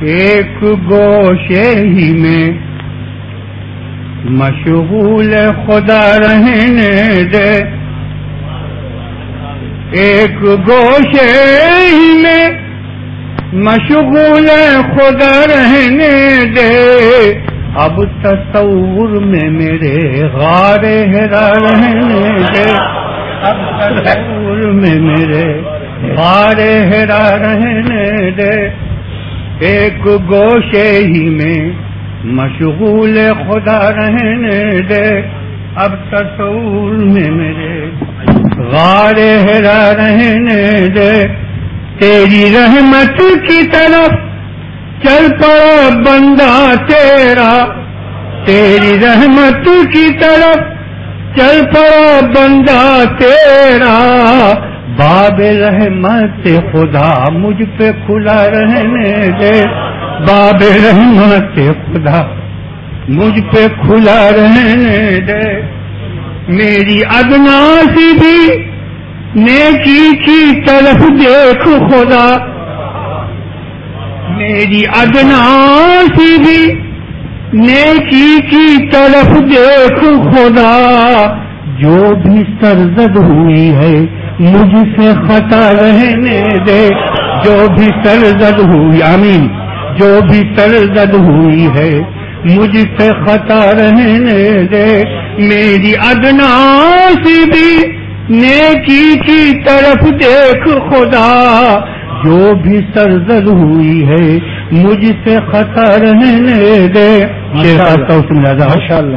ایک گوشے ہی میں مشغول خدا رہنے دے۔ ایک گوشے ہی میں مشغول خدا رہنے دے۔ اب تصور میں میرے غار ہرا رہنے دے۔ اب تصور میں میرے غار ہرا رہنے دے۔ ایک گوشے ہی میں مشغول خدا رہنے دے۔ اب تصور میں میرے غار ہرا رہنے دے۔ تیری رحمت کی طرف چل پڑا بندہ تیرا۔ تیری رحمت کی طرف چل پڑا بندہ تیرا۔ باب رحمت خدا مجھ پہ کھلا رہنے دے۔ باب رحمت خدا مجھ پہ کھلا رہنے دے۔ میری ادنا سی بھی نیکی کی طرف دیکھ خدا۔ میری ادنا سی بھی نیکی کی طرف دیکھ خدا۔ جو بھی سرزد ہوئی ہے مجھ سے خطا رہنے دے جو بھی سرزد ہوئی آمین جو بھی سرزد ہوئی ہے مجھ سے خطا رہنے دے۔ میری ادنا سی بھی نیکی کی طرف دیکھ خدا۔ جو بھی سرزد ہوئی ہے مجھ سے خطا رہنے دے۔ ماشاء اللہ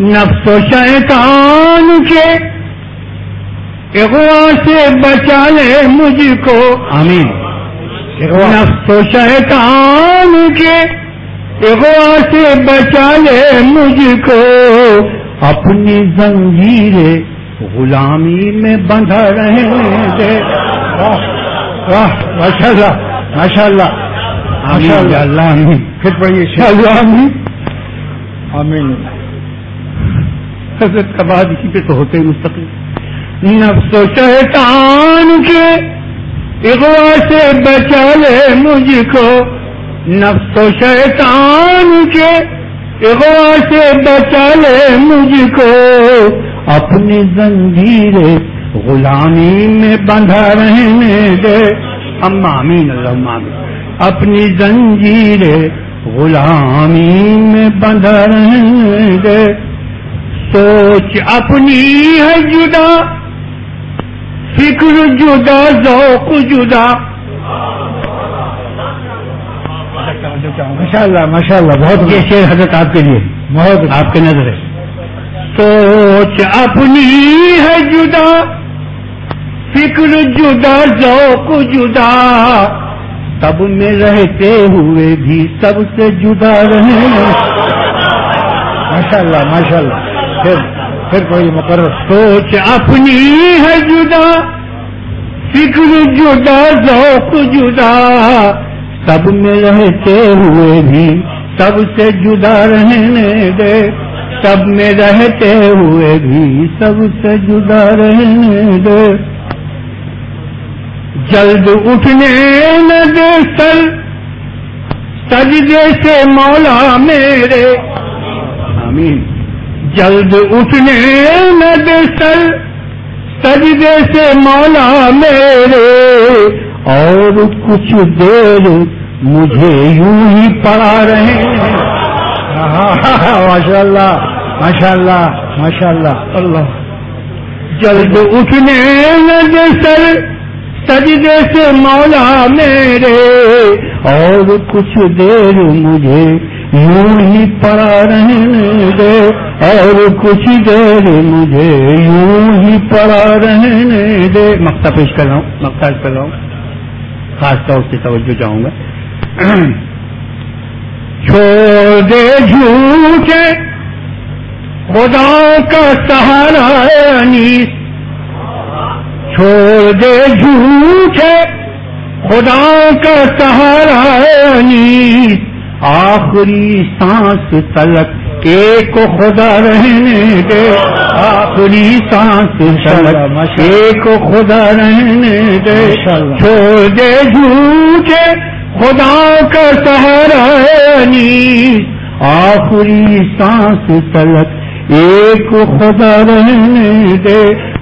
نفس و شیطان کے اغوا سے بچا لے مجھ کو۔ آمین۔ نفس و شیطان کے اغوا سے بچا لے مجھ کو۔ اپنی زنجیریں غلامی میں بندھا دے واہ ماشاء اللہ ماشاء اللہ ماشاء اللہ اللہ آمین۔ پھر پڑھیے اللہ آمین۔ آمین۔ حضرت کا بعد اسی پہ تو ہوتے ہیں مستقل۔ نفس و شیطان کے اغوا سے بچا لے مجھ کو۔ نفس و شیطان کے اغوا سے بچا لے مجھ کو۔ اپنی زنجیر غلامی میں بندھا رہنے دے۔ ہم اللہ آمین۔ اپنی زنجیر غلامی میں بندھا رہنے دے۔ سوچ اپنی ہے جدا۔ فکر جدا ذوق جدا۔ ماشاء اللہ ماشاء اللہ بہت یہ شعر حضرت آپ کے لیے بہت آپ کے نظر ہے۔ سوچ اپنی ہے جدا فکر جدا ذوق جدا۔ سب میں رہتے ہوئے بھی سب سے جدا رہے ماشاء اللہ ماشاء اللہ پھر کوئی مقرر سوچ اپنی ہے جدا، فکر جدا، ذوق جدا۔ سب میں رہتے ہوئے بھی سب سے جدا رہنے دے۔ سب میں رہتے ہوئے بھی سب سے جدا رہنے دے۔ جلد اٹھنے نہ دے سر، سجدے سے مولا میرے۔ آمین۔ جلد اٹھنے نہ دے سر سجدے سے مولا میرے اور کچھ دیر مجھے یوں ہی پڑا رہے ماشاء اللہ ماشاء اللہ ماشاء اللہ۔ اللہ جلد اٹھنے نہ دے سر سجدے سے مولا میرے اور کچھ دیر مجھے یوں ہی پڑا رہنے دے اور کچھ دیر مجھے یوں ہی پڑا رہنے دے۔ مکتا پیش کر رہا ہوں مکتا کر رہا ہوں۔ خاص طور سے توجہ چاہوں گا۔ چھوڑ دے جھوٹے، خدا کا سہارا انیس۔ چھوڑ دے جھوٹے، خدا کا سہارا انیس۔ آخری سانس تلک ایک کو خدا رہنے دے۔ آخری سانس تلک ایک کو خدا رہنے دے۔ چھوڑ دے جھوٹے خدا کا سہارا آخری سانس تلک ایک خدا رہنے دے۔